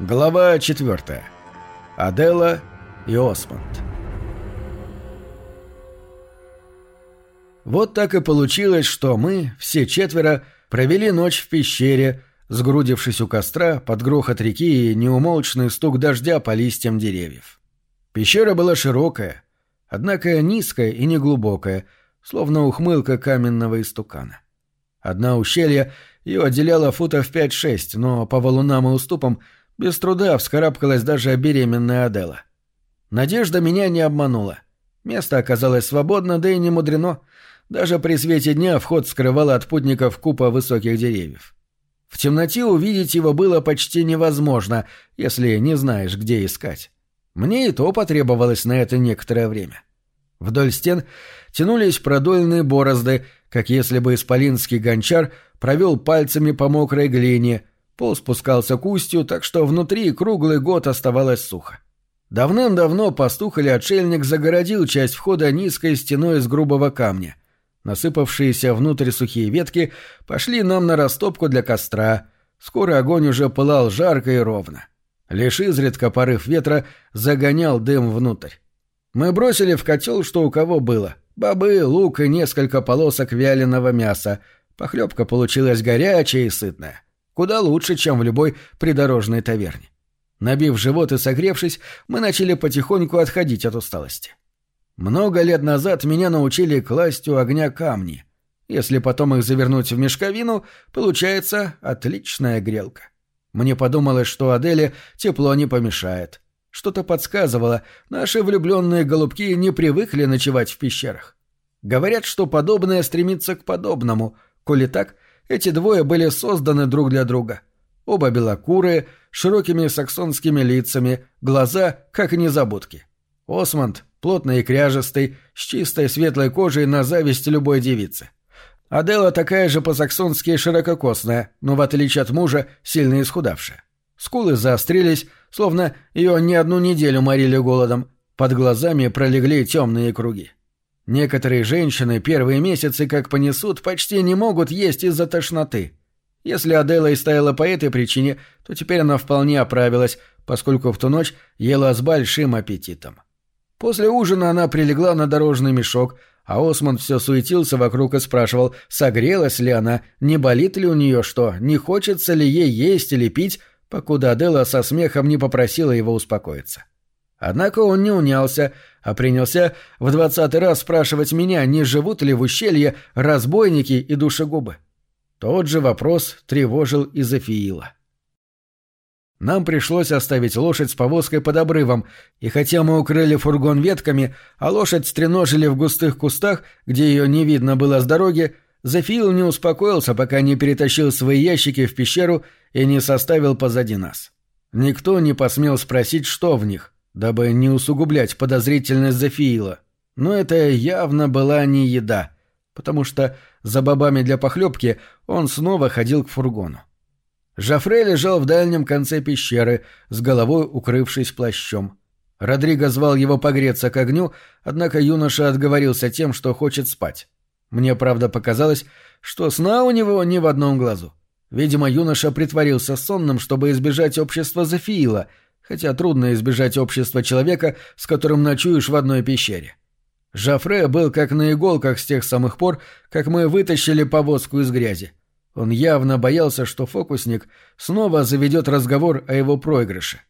Глава 4. Адела и Осмонд. Вот так и получилось, что мы, все четверо, провели ночь в пещере, сгрудившись у костра под грохот реки и неумолчный стук дождя по листьям деревьев. Пещера была широкая, однако низкая и неглубокая, словно ухмылка каменного истукана. Одна ущелье ее отделяло футов 5-6, но по валунам и уступам – без труда вскарабкалась даже беременная Адела. Надежда меня не обманула. Место оказалось свободно, да и не мудрено. Даже при свете дня вход скрывала от путников купа высоких деревьев. В темноте увидеть его было почти невозможно, если не знаешь, где искать. Мне и то потребовалось на это некоторое время. Вдоль стен тянулись продольные борозды, как если бы исполинский гончар провел пальцами по мокрой глине, Пол спускался к устью, так что внутри круглый год оставалось сухо. Давным-давно пастух или отшельник загородил часть входа низкой стеной из грубого камня. Насыпавшиеся внутрь сухие ветки пошли нам на растопку для костра. Скоро огонь уже пылал жарко и ровно. Лишь изредка порыв ветра загонял дым внутрь. Мы бросили в котел, что у кого было. Бобы, лук и несколько полосок вяленого мяса. Похлебка получилась горячая и сытная. Куда лучше, чем в любой придорожной таверне. Набив живот и согревшись, мы начали потихоньку отходить от усталости. Много лет назад меня научили класть у огня камни. Если потом их завернуть в мешковину, получается отличная грелка. Мне подумалось, что Аделе тепло не помешает. Что-то подсказывало, наши влюбленные голубки не привыкли ночевать в пещерах. Говорят, что подобное стремится к подобному. Коли так, эти двое были созданы друг для друга. Оба белокурые, широкими саксонскими лицами, глаза как незабудки. Осмонд, плотный и кряжестый, с чистой светлой кожей на зависть любой девицы. Адела такая же по-саксонски ширококосная, но в отличие от мужа сильно исхудавшая. Скулы заострились, словно ее не одну неделю морили голодом, под глазами пролегли темные круги. Некоторые женщины первые месяцы, как понесут, почти не могут есть из-за тошноты. Если Адела и стояла по этой причине, то теперь она вполне оправилась, поскольку в ту ночь ела с большим аппетитом. После ужина она прилегла на дорожный мешок, а Осман все суетился вокруг и спрашивал, согрелась ли она, не болит ли у нее что, не хочется ли ей есть или пить, покуда Адела со смехом не попросила его успокоиться. Однако он не унялся, а принялся в двадцатый раз спрашивать меня, не живут ли в ущелье разбойники и душегубы. Тот же вопрос тревожил и Зефиила. Нам пришлось оставить лошадь с повозкой под обрывом, и хотя мы укрыли фургон ветками, а лошадь стреножили в густых кустах, где ее не видно было с дороги, Зефиил не успокоился, пока не перетащил свои ящики в пещеру и не составил позади нас. Никто не посмел спросить, что в них — дабы не усугублять подозрительность Зефиила. Но это явно была не еда, потому что за бобами для похлебки он снова ходил к фургону. Жафре лежал в дальнем конце пещеры, с головой укрывшись плащом. Родриго звал его погреться к огню, однако юноша отговорился тем, что хочет спать. Мне, правда, показалось, что сна у него ни в одном глазу. Видимо, юноша притворился сонным, чтобы избежать общества Зефиила — хотя трудно избежать общества человека, с которым ночуешь в одной пещере. Жафре был как на иголках с тех самых пор, как мы вытащили повозку из грязи. Он явно боялся, что фокусник снова заведет разговор о его проигрыше.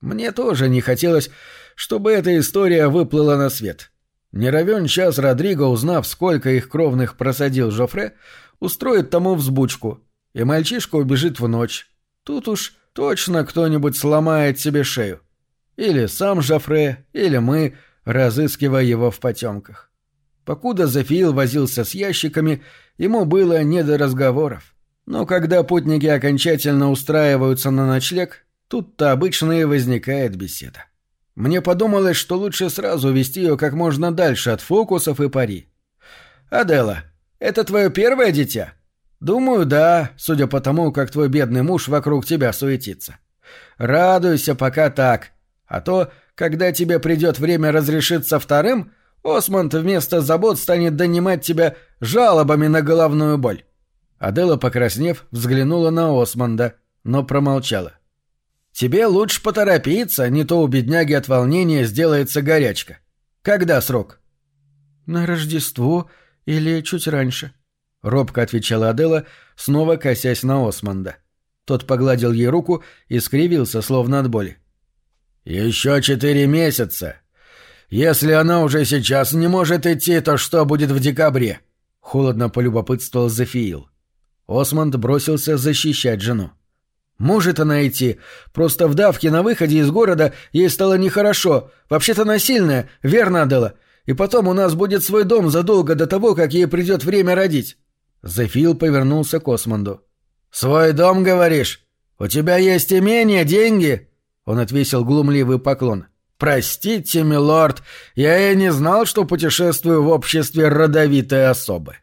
Мне тоже не хотелось, чтобы эта история выплыла на свет. Не равен час Родриго, узнав, сколько их кровных просадил Жофре, устроит тому взбучку, и мальчишка убежит в ночь. Тут уж Точно кто-нибудь сломает себе шею. Или сам Жафре, или мы, разыскивая его в потемках. Покуда Зафиил возился с ящиками, ему было не до разговоров. Но когда путники окончательно устраиваются на ночлег, тут-то обычно и возникает беседа. Мне подумалось, что лучше сразу вести ее как можно дальше от фокусов и пари. «Адела, это твое первое дитя?» «Думаю, да, судя по тому, как твой бедный муж вокруг тебя суетится. Радуйся пока так, а то, когда тебе придет время разрешиться вторым, Осмонд вместо забот станет донимать тебя жалобами на головную боль». Адела, покраснев, взглянула на Осмонда, но промолчала. Тебе лучше поторопиться, не то у бедняги от волнения сделается горячка. Когда срок?» «На Рождество или чуть раньше», — робко отвечала Адела, снова косясь на Османда. Тот погладил ей руку и скривился, словно от боли. «Еще четыре месяца. Если она уже сейчас не может идти, то что будет в декабре?» — холодно полюбопытствовал Зефиил. Осмонд бросился защищать жену. «Может она идти. Просто в давке на выходе из города ей стало нехорошо. Вообще-то она сильная, верно, Адела? И потом у нас будет свой дом задолго до того, как ей придет время родить». Зефил повернулся к Осмонду. «Свой дом, говоришь? У тебя есть имение, деньги?» Он отвесил глумливый поклон. «Простите, милорд, я и не знал, что путешествую в обществе родовитой особы».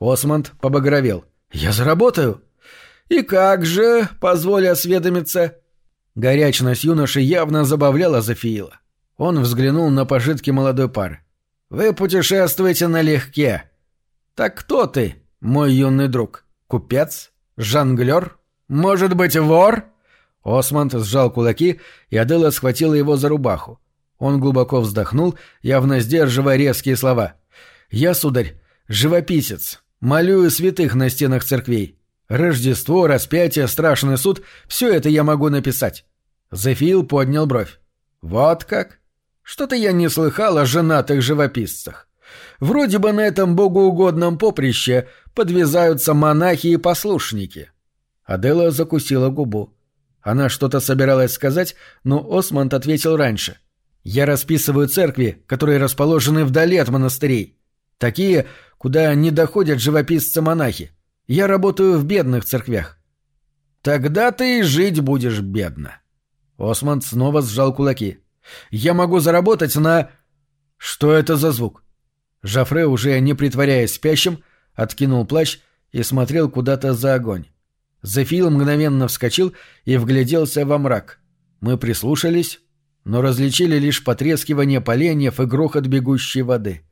Осмонд побагровел. «Я заработаю». «И как же, позволь осведомиться?» Горячность юноши явно забавляла Зафиила. Он взглянул на пожитки молодой пары. «Вы путешествуете налегке. Так кто ты, мой юный друг? Купец? Жонглер? Может быть, вор?» Осмонд сжал кулаки, и Адела схватила его за рубаху. Он глубоко вздохнул, явно сдерживая резкие слова. «Я, сударь, живописец. Молю святых на стенах церквей. Рождество, распятие, страшный суд — все это я могу написать». Зефил поднял бровь. «Вот как? Что-то я не слыхал о женатых живописцах. Вроде бы на этом богоугодном поприще подвязаются монахи и послушники». Адела закусила губу. Она что-то собиралась сказать, но Осмонд ответил раньше. «Я расписываю церкви, которые расположены вдали от монастырей. Такие, куда не доходят живописцы-монахи. Я работаю в бедных церквях». «Тогда ты и жить будешь бедно». Осмонд снова сжал кулаки. «Я могу заработать на...» «Что это за звук?» Жафре, уже не притворяясь спящим, откинул плащ и смотрел куда-то за огонь. Зефил мгновенно вскочил и вгляделся во мрак. Мы прислушались, но различили лишь потрескивание поленьев и грохот бегущей воды.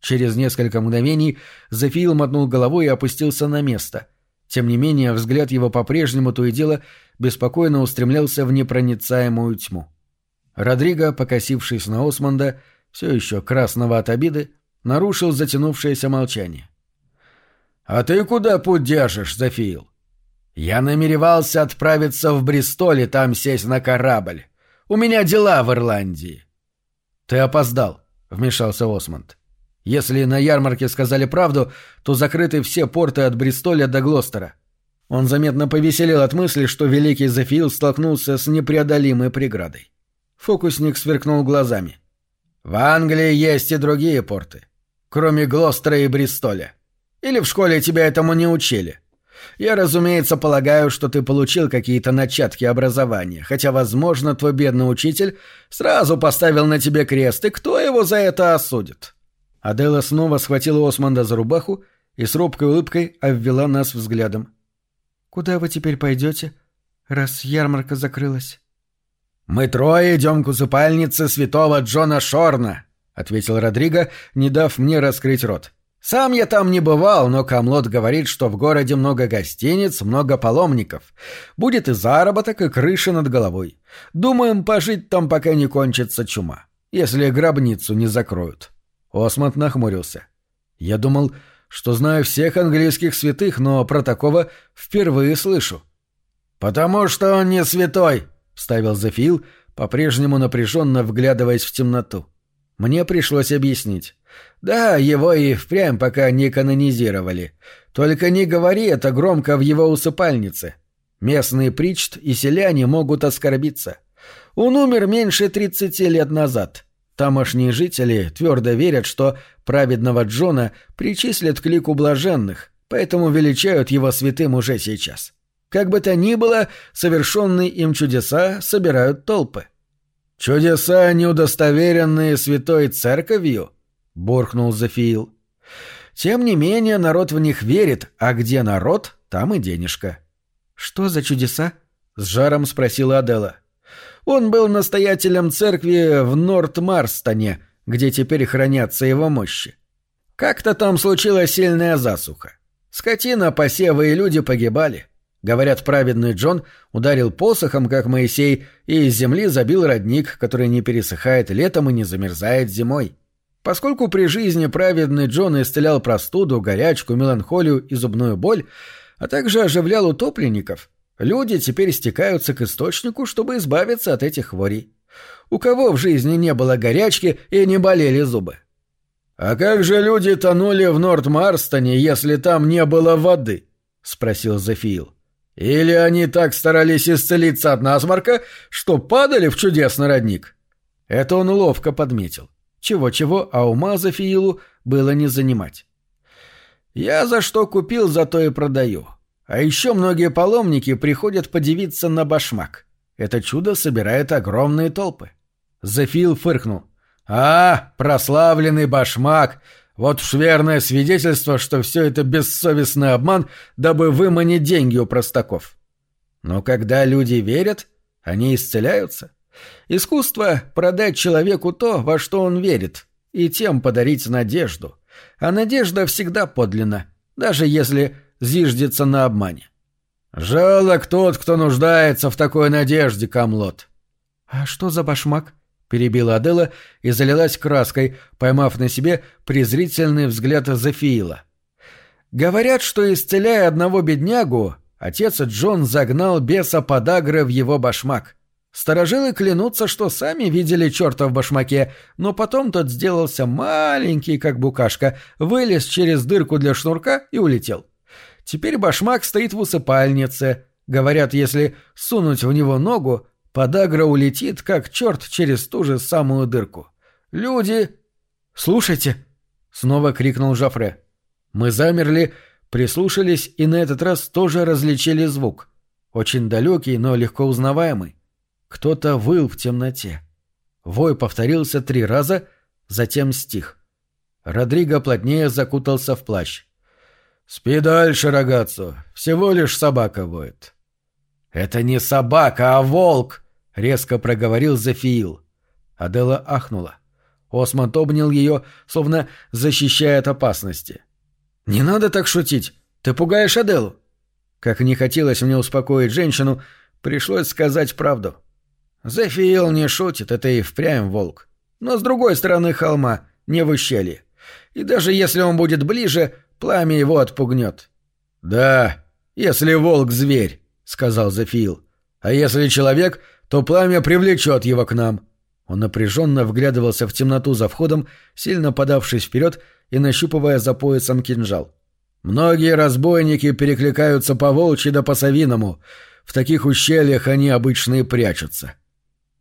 Через несколько мгновений Зефил мотнул головой и опустился на место. Тем не менее, взгляд его по-прежнему то и дело беспокойно устремлялся в непроницаемую тьму. Родриго, покосившись на Осмонда, все еще красного от обиды, нарушил затянувшееся молчание. «А ты куда путь держишь, Зефил?» Я намеревался отправиться в Бристоль и там сесть на корабль. У меня дела в Ирландии. Ты опоздал, вмешался Осмонд. Если на ярмарке сказали правду, то закрыты все порты от Бристоля до Глостера. Он заметно повеселел от мысли, что великий Зефил столкнулся с непреодолимой преградой. Фокусник сверкнул глазами. «В Англии есть и другие порты, кроме Глостера и Бристоля. Или в школе тебя этому не учили?» Я, разумеется, полагаю, что ты получил какие-то начатки образования, хотя, возможно, твой бедный учитель сразу поставил на тебе крест, и кто его за это осудит?» Адела снова схватила Османда за рубаху и с робкой улыбкой обвела нас взглядом. «Куда вы теперь пойдете, раз ярмарка закрылась?» «Мы трое идем к усыпальнице святого Джона Шорна», — ответил Родриго, не дав мне раскрыть рот. Сам я там не бывал, но Камлот говорит, что в городе много гостиниц, много паломников. Будет и заработок, и крыша над головой. Думаем пожить там, пока не кончится чума. Если гробницу не закроют. Осмонд нахмурился. Я думал, что знаю всех английских святых, но про такого впервые слышу. «Потому что он не святой», — вставил Зефил, по-прежнему напряженно вглядываясь в темноту. Мне пришлось объяснить. Да, его и впрямь пока не канонизировали. Только не говори это громко в его усыпальнице. Местный причт и селяне могут оскорбиться. Он умер меньше тридцати лет назад. Тамошние жители твердо верят, что праведного Джона причислят к лику блаженных, поэтому величают его святым уже сейчас. Как бы то ни было, совершенные им чудеса собирают толпы. «Чудеса, неудостоверенные святой церковью?» — буркнул Зафиил. «Тем не менее, народ в них верит, а где народ, там и денежка». «Что за чудеса?» — с жаром спросила Адела. «Он был настоятелем церкви в Норт-Марстоне, где теперь хранятся его мощи. Как-то там случилась сильная засуха. Скотина, посевы и люди погибали. Говорят, праведный Джон ударил посохом, как Моисей, и из земли забил родник, который не пересыхает летом и не замерзает зимой. Поскольку при жизни праведный Джон исцелял простуду, горячку, меланхолию и зубную боль, а также оживлял утопленников, люди теперь стекаются к источнику, чтобы избавиться от этих хворей. У кого в жизни не было горячки и не болели зубы? «А как же люди тонули в Норт-Марстоне, если там не было воды?» — спросил Зефиил. Или они так старались исцелиться от насморка, что падали в чудесный родник? Это он ловко подметил. Чего-чего, а ума Зафиилу было не занимать. Я за что купил, за то и продаю. А еще многие паломники приходят подивиться на башмак. Это чудо собирает огромные толпы. Зафил фыркнул. «А, прославленный башмак! Вот уж верное свидетельство, что все это бессовестный обман, дабы выманить деньги у простаков. Но когда люди верят, они исцеляются. Искусство — продать человеку то, во что он верит, и тем подарить надежду. А надежда всегда подлинна, даже если зиждется на обмане. Жалок тот, кто нуждается в такой надежде, Камлот. — А что за башмак? — перебила Адела и залилась краской, поймав на себе презрительный взгляд Зефиила. «Говорят, что, исцеляя одного беднягу, отец Джон загнал беса подагры в его башмак. Старожилы клянутся, что сами видели черта в башмаке, но потом тот сделался маленький, как букашка, вылез через дырку для шнурка и улетел. Теперь башмак стоит в усыпальнице. Говорят, если сунуть в него ногу, Подагра улетит, как черт, через ту же самую дырку. Люди... «Слушайте!» — снова крикнул Жафре. Мы замерли, прислушались и на этот раз тоже различили звук. Очень далекий, но легко узнаваемый. Кто-то выл в темноте. Вой повторился три раза, затем стих. Родриго плотнее закутался в плащ. «Спи дальше, рогацу. Всего лишь собака воет». «Это не собака, а волк!» Резко проговорил Зафиил. Адела ахнула. Осмонд обнял ее, словно защищая от опасности. «Не надо так шутить! Ты пугаешь Аделу!» Как не хотелось мне успокоить женщину, пришлось сказать правду. Зефиил не шутит, это и впрямь волк. Но с другой стороны холма, не в ущелье. И даже если он будет ближе, пламя его отпугнет. «Да, если волк — зверь», — сказал Зефиил. «А если человек, то пламя привлечет его к нам». Он напряженно вглядывался в темноту за входом, сильно подавшись вперед и нащупывая за поясом кинжал. «Многие разбойники перекликаются по волчьи да по совиному. В таких ущельях они обычно и прячутся».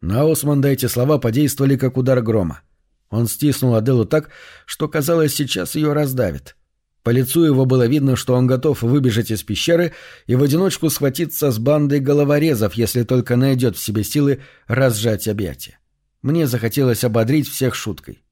На Османда эти слова подействовали как удар грома. Он стиснул Аделу так, что, казалось, сейчас ее раздавит. По лицу его было видно, что он готов выбежать из пещеры и в одиночку схватиться с бандой головорезов, если только найдет в себе силы разжать объятия. Мне захотелось ободрить всех шуткой.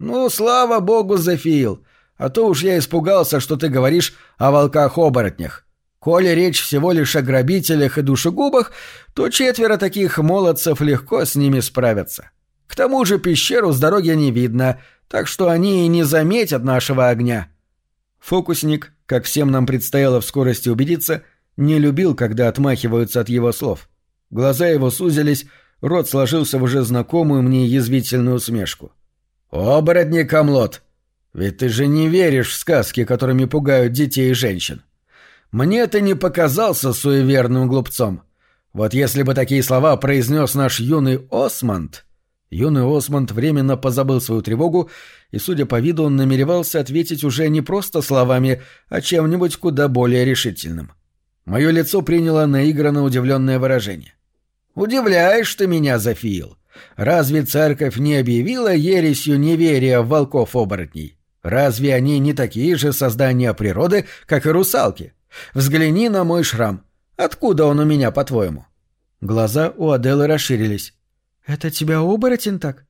«Ну, слава богу, Зефиил! А то уж я испугался, что ты говоришь о волках-оборотнях. Коли речь всего лишь о грабителях и душегубах, то четверо таких молодцев легко с ними справятся. К тому же пещеру с дороги не видно, так что они и не заметят нашего огня». Фокусник, как всем нам предстояло в скорости убедиться, не любил, когда отмахиваются от его слов. Глаза его сузились, рот сложился в уже знакомую мне язвительную усмешку. «Оборотни, Камлот! Ведь ты же не веришь в сказки, которыми пугают детей и женщин. Мне ты не показался суеверным глупцом. Вот если бы такие слова произнес наш юный Осмонд...» Юный Осмонд временно позабыл свою тревогу, и, судя по виду, он намеревался ответить уже не просто словами, а чем-нибудь куда более решительным. Мое лицо приняло наигранно удивленное выражение. «Удивляешь ты меня, Зафиил. Разве церковь не объявила ересью неверия в волков-оборотней? Разве они не такие же создания природы, как и русалки? Взгляни на мой шрам. Откуда он у меня, по-твоему?» Глаза у Аделы расширились. «Это тебя оборотень так?»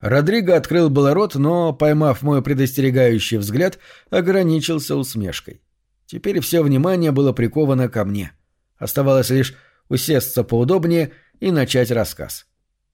Родриго открыл было рот, но, поймав мой предостерегающий взгляд, ограничился усмешкой. Теперь все внимание было приковано ко мне. Оставалось лишь усесться поудобнее и начать рассказ.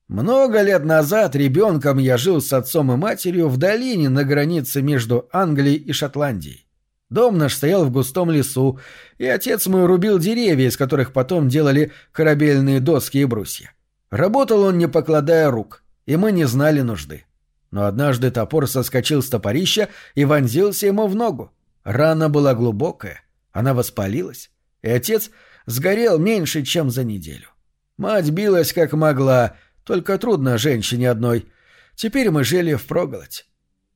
Много лет назад ребенком я жил с отцом и матерью в долине на границе между Англией и Шотландией. Дом наш стоял в густом лесу, и отец мой рубил деревья, из которых потом делали корабельные доски и брусья. Работал он, не покладая рук, и мы не знали нужды. Но однажды топор соскочил с топорища и вонзился ему в ногу. Рана была глубокая, она воспалилась, и отец сгорел меньше, чем за неделю. Мать билась как могла, только трудно женщине одной. Теперь мы жили впроголодь.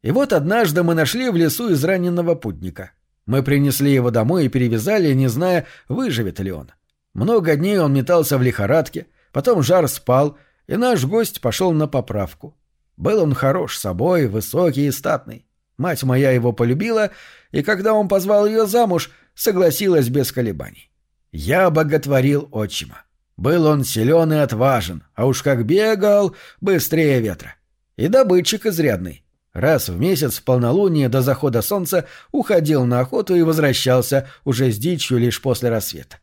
И вот однажды мы нашли в лесу израненного путника. Мы принесли его домой и перевязали, не зная, выживет ли он. Много дней он метался в лихорадке, потом жар спал, и наш гость пошел на поправку. Был он хорош собой, высокий и статный. Мать моя его полюбила, и когда он позвал ее замуж, согласилась без колебаний. Я боготворил отчима. Был он силен и отважен, а уж как бегал, быстрее ветра. И добытчик изрядный. Раз в месяц в полнолуние до захода солнца уходил на охоту и возвращался уже с дичью лишь после рассвета.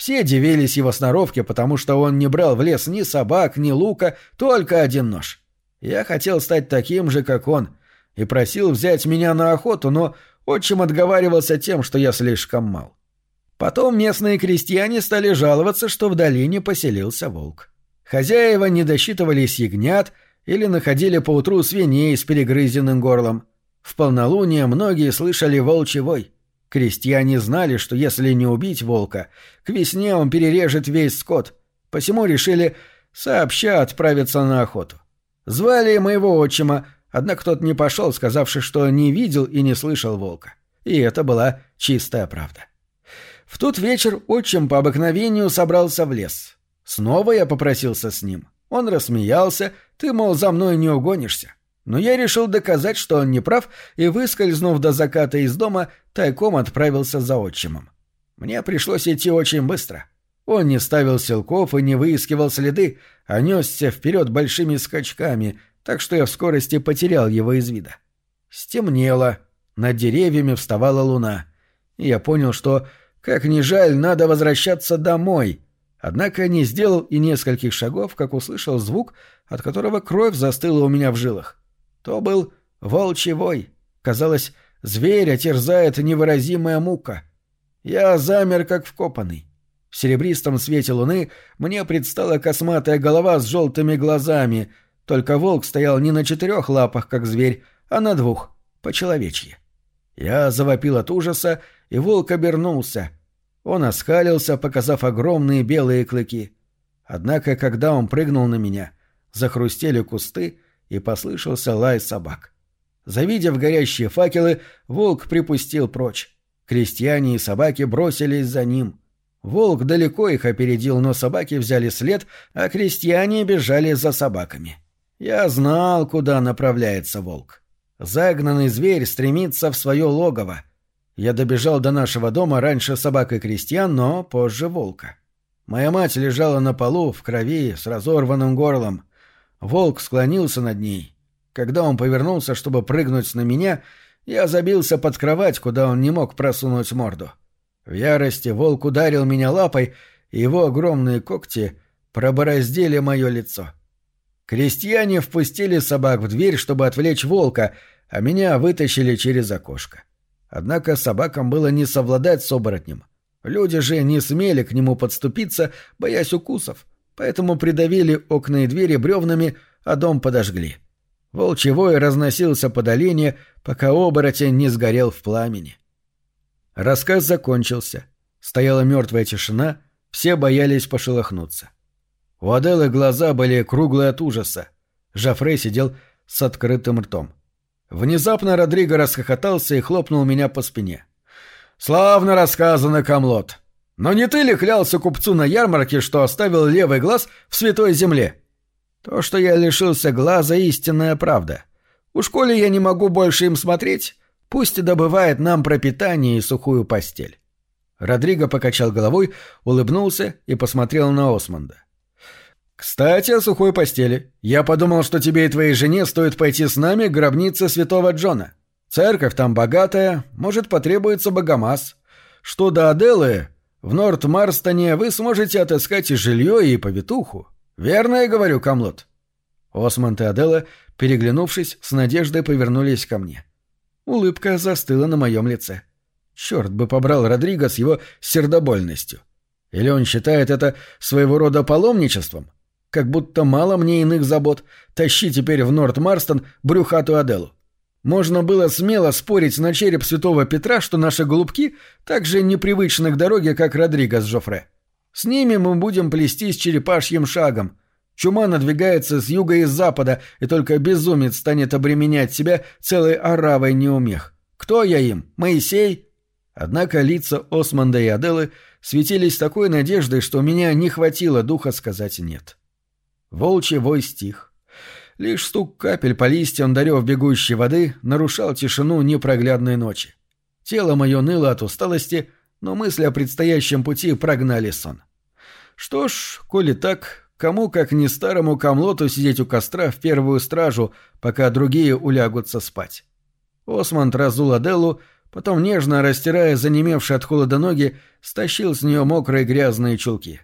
Все дивились его сноровке, потому что он не брал в лес ни собак, ни лука, только один нож. Я хотел стать таким же, как он, и просил взять меня на охоту, но отчим отговаривался тем, что я слишком мал. Потом местные крестьяне стали жаловаться, что в долине поселился волк. Хозяева не досчитывались ягнят или находили поутру свиней с перегрызенным горлом. В полнолуние многие слышали волчий вой. Крестьяне знали, что если не убить волка, к весне он перережет весь скот, посему решили сообща отправиться на охоту. Звали моего отчима, однако тот не пошел, сказавши, что не видел и не слышал волка. И это была чистая правда. В тот вечер отчим по обыкновению собрался в лес. Снова я попросился с ним. Он рассмеялся, ты, мол, за мной не угонишься. Но я решил доказать, что он не прав, и, выскользнув до заката из дома, тайком отправился за отчимом. Мне пришлось идти очень быстро. Он не ставил силков и не выискивал следы, а несся вперед большими скачками, так что я в скорости потерял его из вида. Стемнело, над деревьями вставала луна, я понял, что как ни жаль, надо возвращаться домой. Однако не сделал и нескольких шагов, как услышал звук, от которого кровь застыла у меня в жилах. То был волчий вой. Казалось, зверя терзает невыразимая мука. Я замер, как вкопанный. В серебристом свете луны мне предстала косматая голова с желтыми глазами, только волк стоял не на четырех лапах, как зверь, а на двух, по-человечьи. Я завопил от ужаса, и волк обернулся. Он оскалился, показав огромные белые клыки. Однако, когда он прыгнул на меня, захрустели кусты, и послышался лай собак. Завидев горящие факелы, волк припустил прочь. Крестьяне и собаки бросились за ним. Волк далеко их опередил, но собаки взяли след, а крестьяне бежали за собаками. Я знал, куда направляется волк. Загнанный зверь стремится в свое логово. Я добежал до нашего дома раньше собак и крестьян, но позже волка. Моя мать лежала на полу, в крови, с разорванным горлом. Волк склонился над ней. Когда он повернулся, чтобы прыгнуть на меня, я забился под кровать, куда он не мог просунуть морду. В ярости волк ударил меня лапой, и его огромные когти пробороздили мое лицо. Крестьяне впустили собак в дверь, чтобы отвлечь волка, а меня вытащили через окошко. Однако собакам было не совладать с оборотнем. Люди же не смели к нему подступиться, боясь укусов, поэтому придавили окна и двери бревнами, а дом подожгли. Волчий вой разносился по долине, пока оборотень не сгорел в пламени. Рассказ закончился. Стояла мертвая тишина, все боялись пошелохнуться. У Аделы глаза были круглые от ужаса. Жафрей сидел с открытым ртом. Внезапно Родриго расхохотался и хлопнул меня по спине. «Славно рассказано, Камлот. Но не ты ли клялся купцу на ярмарке, что оставил левый глаз в святой земле?» «То, что я лишился глаза, истинная правда. Уж коли я не могу больше им смотреть, пусть добывает нам пропитание и сухую постель». Родриго покачал головой, улыбнулся и посмотрел на Османда. «Кстати, о сухой постели. Я подумал, что тебе и твоей жене стоит пойти с нами к гробнице святого Джона. Церковь там богатая, может, потребуется богомаз. Что до Аделы, в Норт-Марстоне вы сможете отыскать и жилье, и повитуху. Верно я говорю, Камлот?» Осмонд и Адела, переглянувшись, с надеждой повернулись ко мне. Улыбка застыла на моем лице. Черт бы побрал Родриго с его сердобольностью. Или он считает это своего рода паломничеством? Как будто мало мне иных забот. Тащи теперь в Норт-Марстон брюхатую Аделу. Можно было смело спорить на череп святого Петра, что наши голубки так же непривычны к дороге, как Родриго с Жофре. С ними мы будем плестись черепашьим шагом. Чума надвигается с юга и с запада, и только безумец станет обременять себя целой оравой неумех. Кто я им? Моисей? Однако лица Османда и Аделы светились такой надеждой, что у меня не хватило духа сказать «нет». Волчий вой стих. Лишь стук капель по листьям дарев бегущей воды нарушал тишину непроглядной ночи. Тело мое ныло от усталости, но мысли о предстоящем пути прогнали сон. Что ж, коли так, кому как не старому камлоту сидеть у костра в первую стражу, пока другие улягутся спать. Осмонд разул Аделлу, потом, нежно растирая занемевшие от холода ноги, стащил с нее мокрые грязные чулки.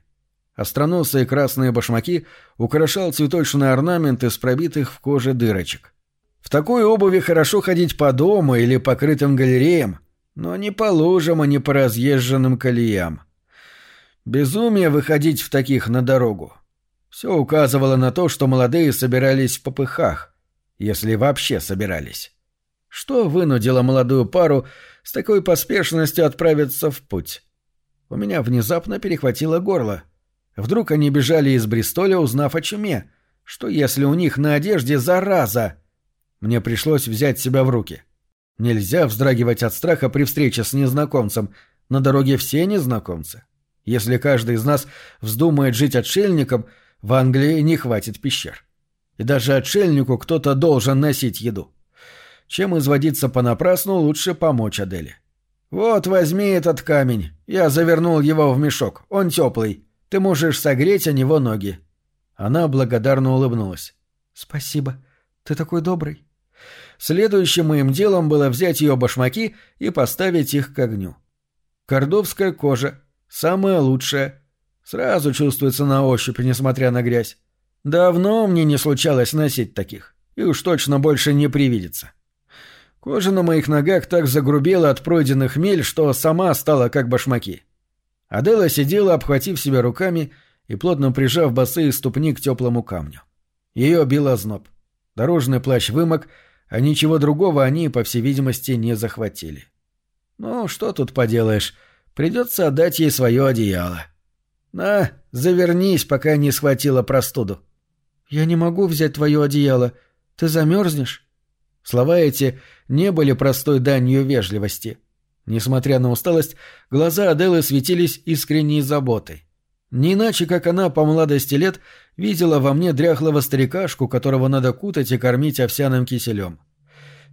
Остроносые красные башмаки украшал цветочный орнамент из пробитых в коже дырочек. В такой обуви хорошо ходить по дому или покрытым галереям, но не по лужам и не по разъезженным колеям. Безумие выходить в таких на дорогу. Все указывало на то, что молодые собирались в попыхах, если вообще собирались. Что вынудило молодую пару с такой поспешностью отправиться в путь? У меня внезапно перехватило горло. Вдруг они бежали из Бристоля, узнав о чуме. Что если у них на одежде зараза? Мне пришлось взять себя в руки. Нельзя вздрагивать от страха при встрече с незнакомцем. На дороге все незнакомцы. Если каждый из нас вздумает жить отшельником, в Англии не хватит пещер. И даже отшельнику кто-то должен носить еду. Чем изводиться понапрасну, лучше помочь Аделе. «Вот, возьми этот камень. Я завернул его в мешок. Он теплый. Ты можешь согреть о него ноги». Она благодарно улыбнулась. «Спасибо. Ты такой добрый». Следующим моим делом было взять ее башмаки и поставить их к огню. Кордовская кожа. Самая лучшая. Сразу чувствуется на ощупь, несмотря на грязь. Давно мне не случалось носить таких. И уж точно больше не привидится. Кожа на моих ногах так загрубела от пройденных мель, что сама стала как башмаки. Адела сидела, обхватив себя руками и плотно прижав босые ступни к теплому камню. Ее бил озноб. Дорожный плащ вымок, а ничего другого они, по всей видимости, не захватили. Ну, что тут поделаешь, придется отдать ей свое одеяло. На, завернись, пока не схватила простуду. Я не могу взять твое одеяло. Ты замерзнешь? Слова эти не были простой данью вежливости. Несмотря на усталость, глаза Аделы светились искренней заботой. Не иначе, как она по молодости лет видела во мне дряхлого старикашку, которого надо кутать и кормить овсяным киселем.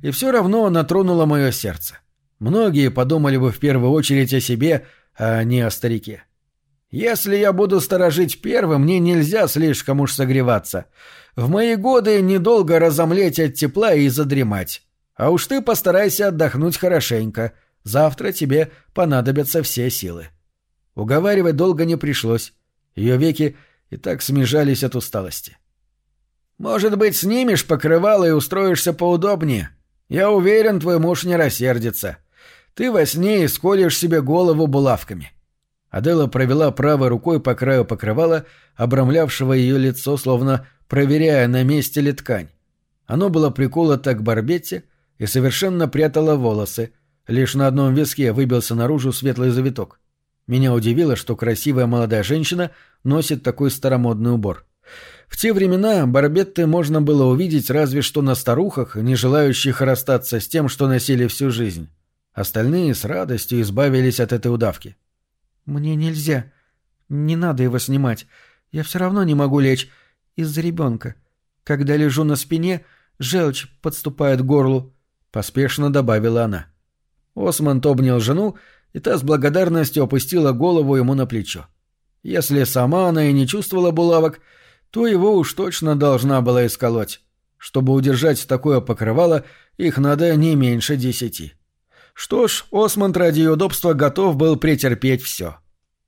И все равно она тронула мое сердце. Многие подумали бы в первую очередь о себе, а не о старике. Если я буду сторожить первым, мне нельзя слишком уж согреваться. В мои годы недолго разомлеть от тепла и задремать. А уж ты постарайся отдохнуть хорошенько. Завтра тебе понадобятся все силы. Уговаривать долго не пришлось. Ее веки и так смежались от усталости. «Может быть, снимешь покрывало и устроишься поудобнее? Я уверен, твой муж не рассердится. Ты во сне исколешь себе голову булавками». Адела провела правой рукой по краю покрывала, обрамлявшего ее лицо, словно проверяя, на месте ли ткань. Оно было приколото к барбете и совершенно прятало волосы, лишь на одном виске выбился наружу светлый завиток. Меня удивило, что красивая молодая женщина носит такой старомодный убор. В те времена барбетты можно было увидеть разве что на старухах, не желающих расстаться с тем, что носили всю жизнь. Остальные с радостью избавились от этой удавки. «Мне нельзя. Не надо его снимать. Я все равно не могу лечь. Из-за ребенка. Когда лежу на спине, желчь подступает к горлу», — поспешно добавила она. Осмонд обнял жену, и та с благодарностью опустила голову ему на плечо. Если сама она и не чувствовала булавок, то его уж точно должна была исколоть. Чтобы удержать такое покрывало, их надо не меньше десяти. Что ж, Осмонд ради удобства готов был претерпеть все.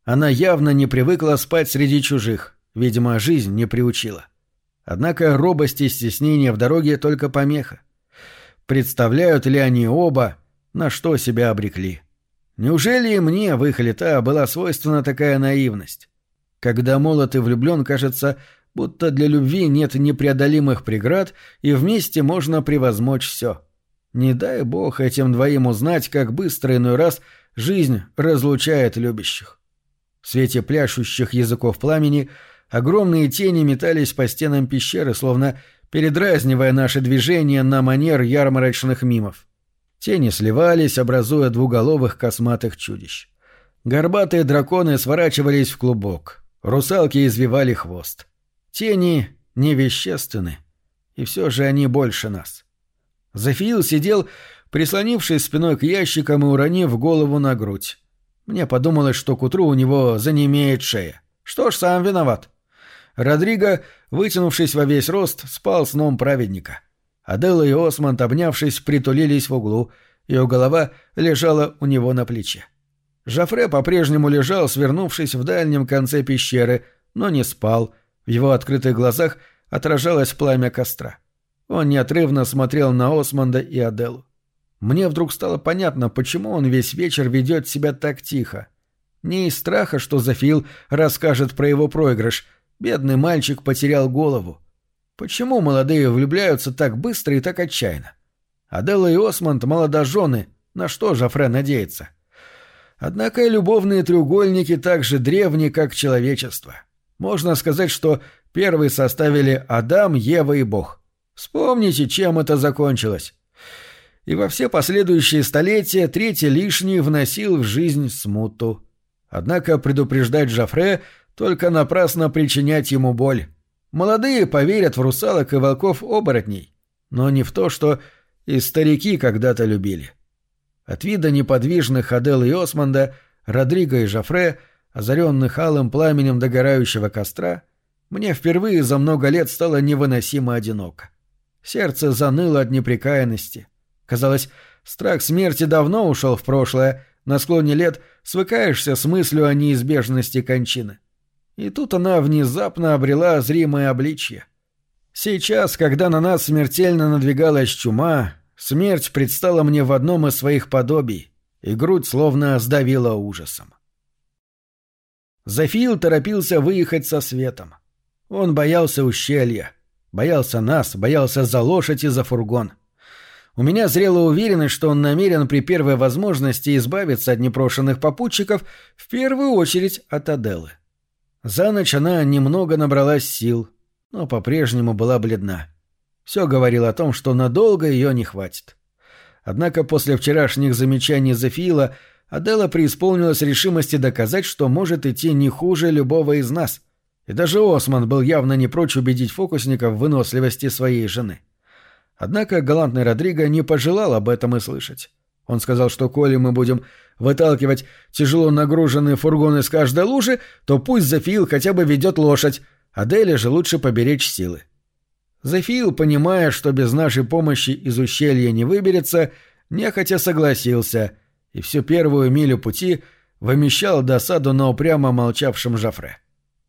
Она явно не привыкла спать среди чужих, видимо, жизнь не приучила. Однако робость и стеснение в дороге только помеха. Представляют ли они оба, на что себя обрекли? Неужели и мне в их лета была свойственна такая наивность? Когда молод и влюблен, кажется, будто для любви нет непреодолимых преград, и вместе можно превозмочь все. Не дай бог этим двоим узнать, как быстро иной раз жизнь разлучает любящих. В свете пляшущих языков пламени огромные тени метались по стенам пещеры, словно передразнивая наши движения на манер ярмарочных мимов. Тени сливались, образуя двуголовых косматых чудищ. Горбатые драконы сворачивались в клубок, русалки извивали хвост. Тени невещественны, и все же они больше нас. Зафиил сидел, прислонившись спиной к ящикам и уронив голову на грудь. Мне подумалось, что к утру у него занемеет шея. Что ж, сам виноват. Родриго, вытянувшись во весь рост, спал сном праведника. Аделла и Осмонд, обнявшись, притулились в углу. Ее голова лежала у него на плече. Жафре по-прежнему лежал, свернувшись в дальнем конце пещеры, но не спал — в его открытых глазах отражалось пламя костра. Он неотрывно смотрел на Османда и Аделу. Мне вдруг стало понятно, почему он весь вечер ведет себя так тихо. Не из страха, что Зафил расскажет про его проигрыш. Бедный мальчик потерял голову. Почему молодые влюбляются так быстро и так отчаянно? Адела и Осмонд молодожены, на что Жофре надеется? Однако любовные треугольники так же древни, как человечество. Можно сказать, что первые составили Адам, Ева и Бог. Вспомните, чем это закончилось. И во все последующие столетия третий лишний вносил в жизнь смуту. Однако предупреждать Жафре только напрасно причинять ему боль. Молодые поверят в русалок и волков-оборотней, но не в то, что и старики когда-то любили. От вида неподвижных Адел и Османда, Родриго и Жафре — озаренных алым пламенем догорающего костра, мне впервые за много лет стало невыносимо одиноко. Сердце заныло от неприкаянности. Казалось, страх смерти давно ушел в прошлое, на склоне лет свыкаешься с мыслью о неизбежности кончины. И тут она внезапно обрела зримое обличье. Сейчас, когда на нас смертельно надвигалась чума, смерть предстала мне в одном из своих подобий, и грудь словно сдавила ужасом. Зафил торопился выехать со светом. Он боялся ущелья, боялся нас, боялся за лошадь и за фургон. У меня зрела уверенность, что он намерен при первой возможности избавиться от непрошенных попутчиков, в первую очередь от Аделы. За ночь она немного набралась сил, но по-прежнему была бледна. Все говорило о том, что надолго ее не хватит. Однако после вчерашних замечаний Зафиила Адела преисполнилась решимости доказать, что может идти не хуже любого из нас. И даже Осман был явно не прочь убедить фокусников в выносливости своей жены. Однако галантный Родриго не пожелал об этом и слышать. Он сказал, что коли мы будем выталкивать тяжело нагруженные фургоны с каждой лужи, то пусть Зафиил хотя бы ведет лошадь, а Деле же лучше поберечь силы. Зафиил, понимая, что без нашей помощи из ущелья не выберется, нехотя согласился — и всю первую милю пути вымещал досаду на упрямо молчавшем Жафре.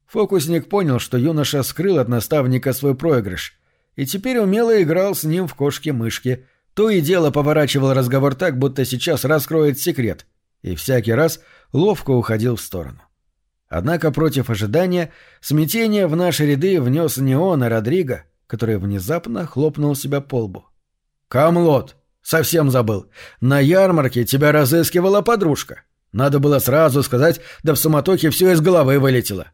Фокусник понял, что юноша скрыл от наставника свой проигрыш, и теперь умело играл с ним в кошки-мышки, то и дело поворачивал разговор так, будто сейчас раскроет секрет, и всякий раз ловко уходил в сторону. Однако против ожидания смятение в наши ряды внес не он, а Родриго, который внезапно хлопнул себя по лбу. «Камлот!» Совсем забыл. На ярмарке тебя разыскивала подружка. Надо было сразу сказать, да в суматохе все из головы вылетело.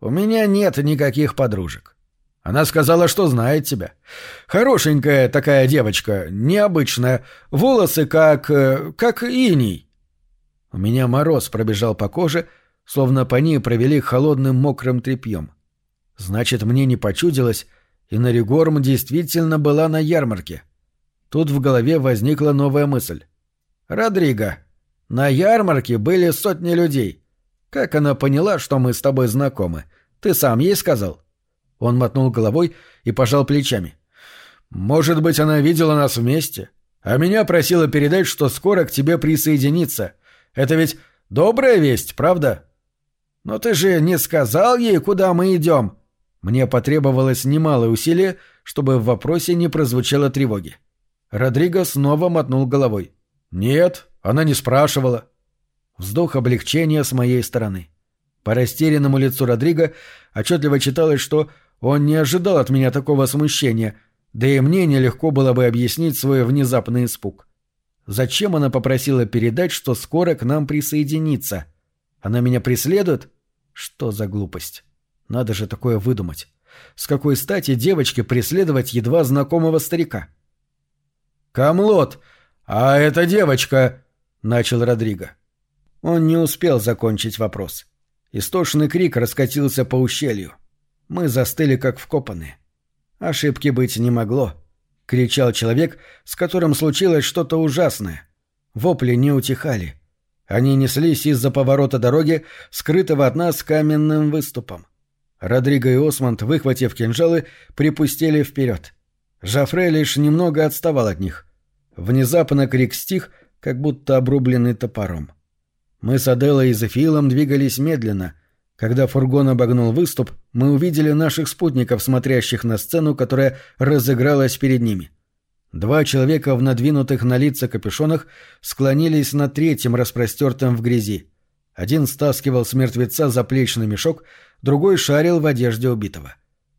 У меня нет никаких подружек. Она сказала, что знает тебя. Хорошенькая такая девочка, необычная, волосы как... Э, как иней. У меня мороз пробежал по коже, словно по ней провели холодным мокрым тряпьем. Значит, мне не почудилось, и Наригорм действительно была на ярмарке. — Тут в голове возникла новая мысль. «Родриго, на ярмарке были сотни людей. Как она поняла, что мы с тобой знакомы? Ты сам ей сказал?» Он мотнул головой и пожал плечами. «Может быть, она видела нас вместе, а меня просила передать, что скоро к тебе присоединится. Это ведь добрая весть, правда?» «Но ты же не сказал ей, куда мы идем?» Мне потребовалось немалое усилие, чтобы в вопросе не прозвучало тревоги. Родриго снова мотнул головой. «Нет, она не спрашивала». Вздох облегчения с моей стороны. По растерянному лицу Родриго отчетливо читалось, что он не ожидал от меня такого смущения, да и мне нелегко было бы объяснить свой внезапный испуг. Зачем она попросила передать, что скоро к нам присоединится? Она меня преследует? Что за глупость? Надо же такое выдумать. С какой стати девочке преследовать едва знакомого старика? «Камлот! А эта девочка!» — начал Родриго. Он не успел закончить вопрос. Истошный крик раскатился по ущелью. Мы застыли, как вкопанные. Ошибки быть не могло. — кричал человек, с которым случилось что-то ужасное. Вопли не утихали. Они неслись из-за поворота дороги, скрытого от нас каменным выступом. Родриго и Осмонд, выхватив кинжалы, припустили вперед. Жафре лишь немного отставал от них. Внезапно крик стих, как будто обрубленный топором. Мы с Аделой и Зефилом двигались медленно — когда фургон обогнул выступ, мы увидели наших спутников, смотрящих на сцену, которая разыгралась перед ними. Два человека в надвинутых на лица капюшонах склонились над третьим, распростертым в грязи. Один стаскивал с мертвеца заплечный мешок, другой шарил в одежде убитого.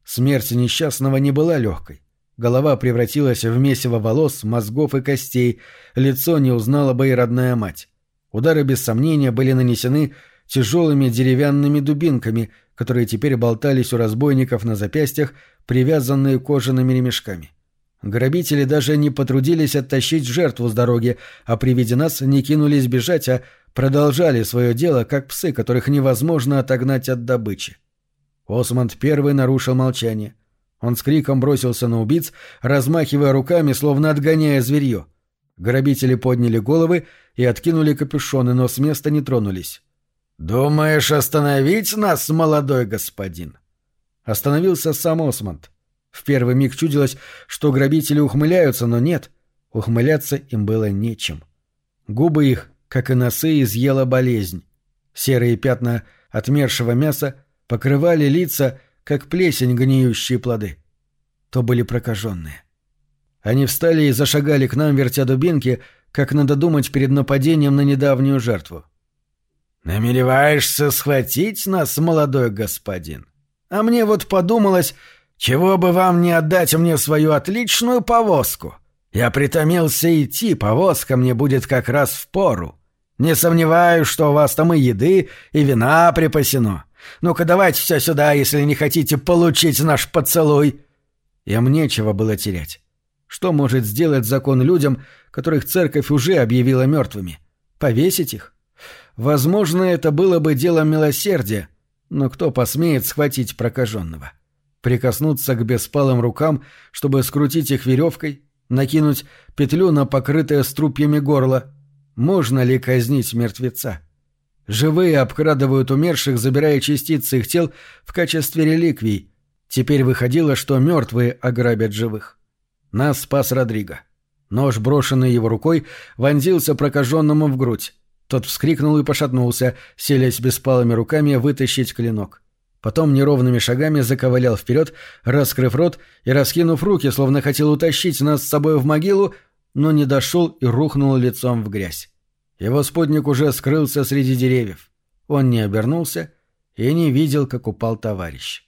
Смерть несчастного не была легкой. Голова превратилась в месиво волос, мозгов и костей, лицо не узнала бы и родная мать. Удары без сомнения были нанесены тяжелыми деревянными дубинками, которые теперь болтались у разбойников на запястьях, привязанные кожаными ремешками. Грабители даже не потрудились оттащить жертву с дороги, а при виде нас не кинулись бежать, а продолжали свое дело, как псы, которых невозможно отогнать от добычи. Осмонд первый нарушил молчание. Он с криком бросился на убийц, размахивая руками, словно отгоняя зверье. Грабители подняли головы и откинули капюшоны, но с места не тронулись. «Думаешь остановить нас, молодой господин?» Остановился сам Осмонд. В первый миг чудилось, что грабители ухмыляются, но нет, ухмыляться им было нечем. Губы их, как и носы, изъела болезнь. Серые пятна отмершего мяса покрывали лица, как плесень гниющие плоды. То были прокаженные. Они встали и зашагали к нам, вертя дубинки, как надо думать перед нападением на недавнюю жертву. «Намереваешься схватить нас, молодой господин? А мне вот подумалось, чего бы вам не отдать мне свою отличную повозку? Я притомился идти, повозка мне будет как раз в пору. Не сомневаюсь, что у вас там и еды, и вина припасено. Ну-ка давайте все сюда, если не хотите получить наш поцелуй». Им нечего было терять. Что может сделать закон людям, которых церковь уже объявила мертвыми? Повесить их? Возможно, это было бы делом милосердия, но кто посмеет схватить прокаженного? Прикоснуться к беспалым рукам, чтобы скрутить их веревкой, накинуть петлю на покрытое струпьями горло. Можно ли казнить мертвеца? Живые обкрадывают умерших, забирая частицы их тел в качестве реликвий. Теперь выходило, что мертвые ограбят живых. Нас спас Родриго. Нож, брошенный его рукой, вонзился прокаженному в грудь. Тот вскрикнул и пошатнулся, селясь беспалыми руками вытащить клинок. Потом неровными шагами заковылял вперед, раскрыв рот и раскинув руки, словно хотел утащить нас с собой в могилу, но не дошел и рухнул лицом в грязь. Его спутник уже скрылся среди деревьев. Он не обернулся и не видел, как упал товарищ.